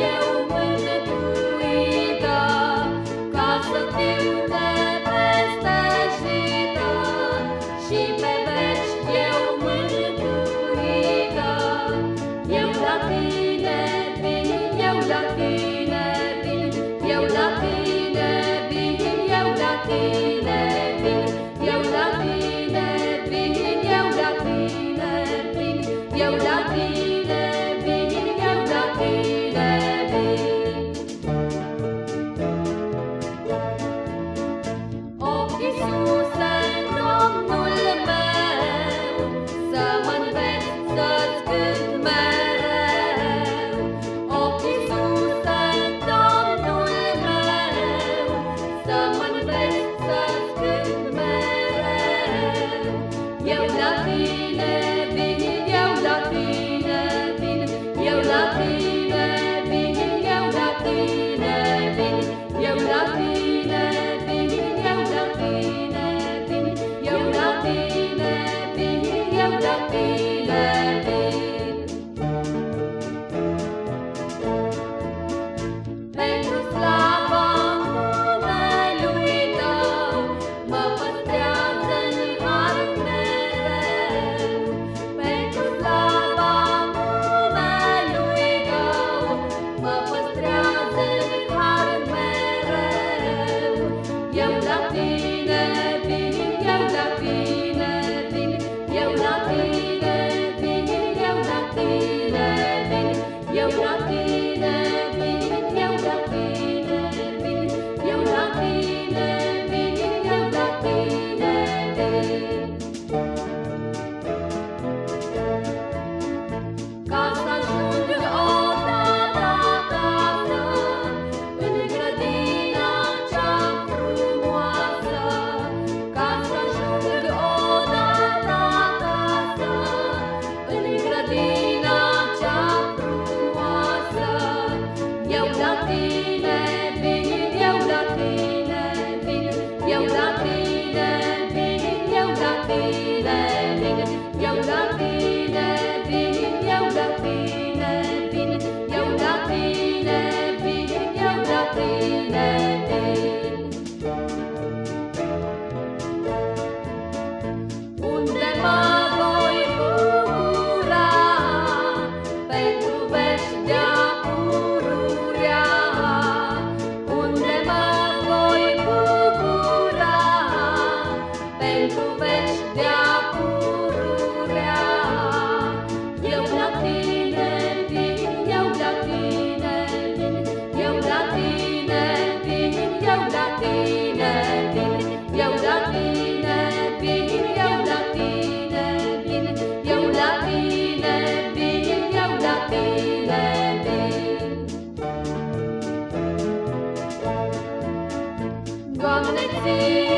eu la